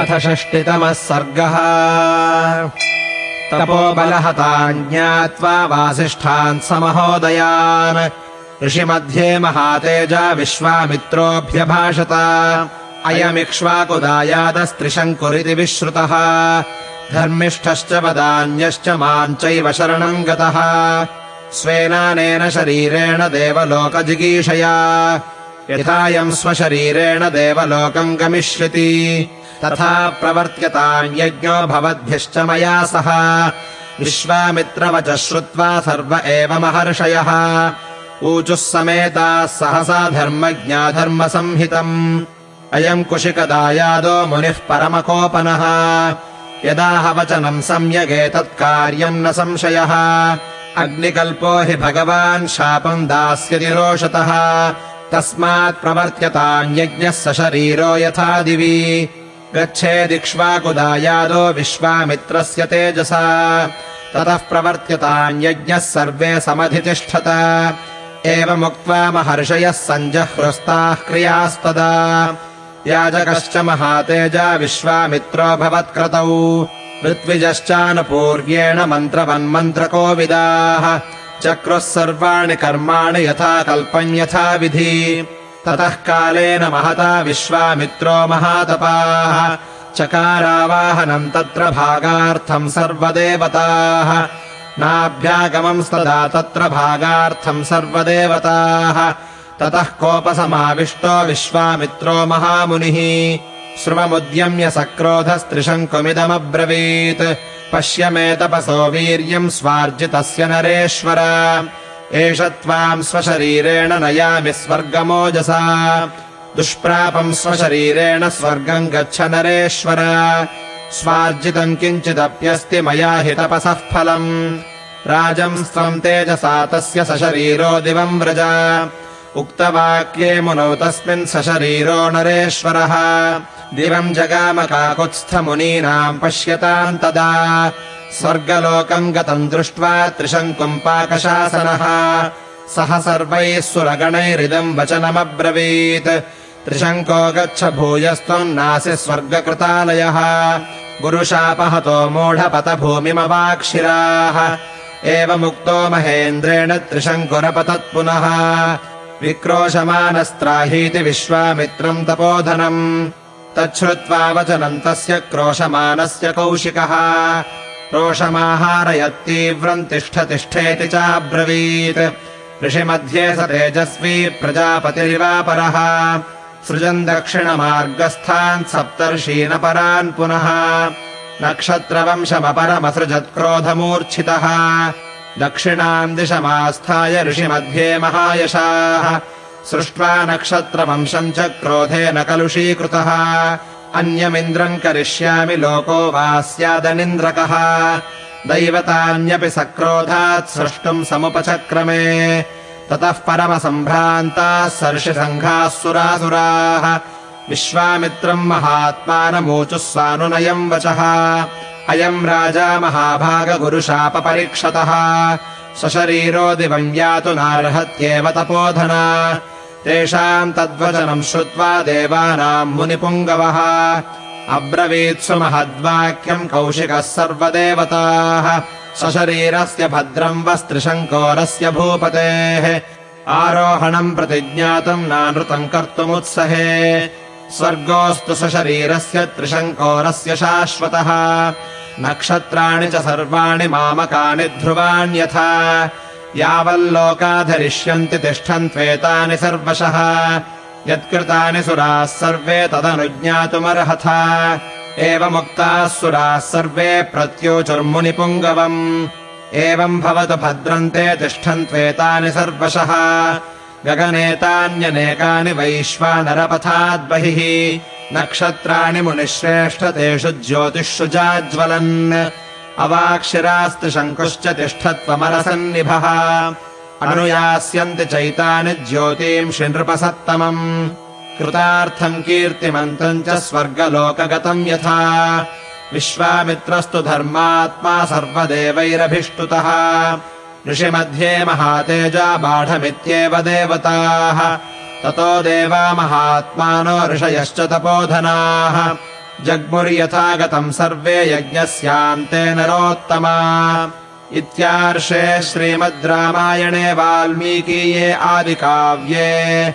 अथ षष्टितमः सर्गः। तपोबलहतान् ज्ञात्वा वासिष्ठान् समहोदयान्। ऋषिमध्ये महातेजा विश्वामित्रोऽभ्यभाषत अयमिक्ष्वाकुदायादस्त्रिशङ्कुरिति विश्रुतः। धर्मिष्ठश्च वदान्यश्च माम् चैव शरणम् गतः। स्वेनानेन शरीरेण देवलोकजिगीषया। यथायम् स्वशरीरेण देवलोकम् गमिष्यति तथा प्रवर्त्यताम् यज्ञो भवद्भ्यश्च मया सह। विश्वामित्रवच श्रुत्वा सर्व एव महर्षयः। ऊचुः समेताः सहसा धर्मज्ञाधर्मसंहितम्। अयम् कुशिकदायादो मुनिः परमकोपनः। यदाह वचनम् सम्यगेतत्कार्यम् न संशयः। अग्निकल्पो हि भगवान् शापम् दास्यति रोषतः तस्मात् प्रवर्त्यताम् यज्ञः सशरीरो यथा दिवि गच्छेदिक्ष्वाकुदायादो विश्वामित्रस्य तेजसा। ततः प्रवर्त्यताम् यज्ञः सर्वे समधितिष्ठत। एवमुक्त्वा महर्षयः सञ्जहृस्ताः क्रियास्तदा। याजकश्च महातेजा विश्वामित्रो भवत्क्रतौ ऋत्विजश्चानुपूर्व्येण मन्त्रवन्मन्त्रकोविदाः। चक्रुः सर्वाणि कर्माणि यथा कल्पम् यथा विधि ततः कालेन महता विश्वामित्रो महातपाः। चकारावाहनम् तत्र भागार्थम् सर्वदेवताः। नाभ्यागमंस्तदा तत्र भागार्थम् सर्वदेवताः। ततः कोपसमाविष्टो विश्वामित्रो महामुनिः। श्रुवमुद्यम्य सक्रोधस्त्रिशङ्कुमिदमब्रवीत्। पश्य मे तपसो वीर्यम् स्वार्जितस्य नरेश्वर एष त्वाम् स्वशरीरेण नयामि स्वर्गमोजसा। दुष्प्रापम् स्वशरीरेण स्वर्गम् गच्छ नरेश्वर। स्वार्जितम् किञ्चिदप्यस्ति मया हि तपसः फलम्। राजंस्त्वम् तेजसा तस्य सशरीरो दिवम् व्रज। उक्तवाक्ये मुनौ तस्मिन् सशरीरो नरेश्वरः। दिवम् जगामकाकुत्स्थमुनीनाम् पश्यताम् तदा स्वर्गलोकम् गतम् दृष्ट्वा त्रिशङ्कुम् पाकशासनः सः सर्वैः सुरगणैरिदम् वचनमब्रवीत्। त्रिशङ्को गच्छ भूयस्त्वम् नासि स्वर्गकृतालयः। गुरुशापहतो मूढपत भूमिमवाक्षिराः एवमुक्तो महेन्द्रेण त्रिशङ्कुरपतत् पुनः। विक्रोशमानस्त्राहीति विश्वामित्रम् तपोधनम्। तच्छ्रुत्वा वचनम् तस्य क्रोशमानस्य कौशिकः रोषमाहारयत्तीव्रम् तिष्ठ तिष्ठेति चाब्रवीत्। ऋषिमध्ये स तेजस्वी प्रजापतिरिवापरः। सृजन् दक्षिणमार्गस्थान् सप्तर्षीनपरान् पुनः। नक्षत्रवंशमपरमसृजत्क्रोधमूर्च्छितः। दक्षिणाम् दिशमास्थाय ऋषिमध्ये महायशाः। सृष्ट्वा नक्षत्रवंशम् च क्रोधेन कलुषीकृतः अन्यमिन्द्रम् करिष्यामि लोको वा स्यादनिन्द्रकः। दैवतान्यपि सक्रोधात् सृष्टुम् समुपचक्रमे। ततः परमसम्भ्रान्ताः सर्षिसङ्घाः सुरासुराः। विश्वामित्रम् महात्मानमूचुः स्वानुनयम् वचः। अयम् राजा महाभागगुरुशापपरीक्षतः। दिवम् यातु नार्हत्येव तपोधना तेषाम् तद्वचनम् श्रुत्वा देवानाम् मुनिपुङ्गवः। अब्रवीत्सु महद्वाक्यम् कौशिकः सर्वदेवताः। सशरीरस्य भद्रम् वस्त्रिशङ्कोरस्य भूपतेः। आरोहणम् प्रतिज्ञातम् नानृतम् कर्तुमुत्सहे। स्वर्गोऽस्तु सशरीरस्य त्रिशङ्कोरस्य शाश्वतः। नक्षत्राणि च सर्वाणि मामकानि ध्रुवाण्यथा यावल्लोकाधरिष्यन्ति तिष्ठन्त्वेतानि सर्वशः। यत्कृतानि सुराः सर्वे तदनुज्ञातुमर्हथ। एवमुक्ताः सुराः सर्वे प्रत्योचुर्मुनिपुङ्गवम्। एवम् भवतु भद्रन्ते तिष्ठन्त्वेतानि सर्वशः। गगनेतान्यनेकानि वैश्वानरपथाद्बहिः। नक्षत्राणि मुनिश्रेष्ठ तेषु ज्योतिषु जाज्वलन् अवाक्षिरास्त्रिशङ्कुश्च तिष्ठत्वमरसन्निभः अनुयास्यन्ति चैतानि ज्योतींषि नृपसत्तमम् कृतार्थम् कीर्तिमन्तम् च स्वर्गलोकगतम् यथा। विश्वामित्रस्तु धर्मात्मा सर्वदेवैरभिष्टुतः। ऋषिमध्ये महातेजा बाढमित्येव देवताः। ततो देवा महात्मानो ऋषयश्च तपोधनाः जग्मुर्यथा गतम् सर्वे यज्ञस्यान्ते नरोत्तमा। इत्यार्षे श्रीमद् रामायणे वाल्मीकीये आदिकाव्ये।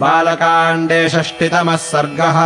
बालकाण्डे षष्टितमः सर्गः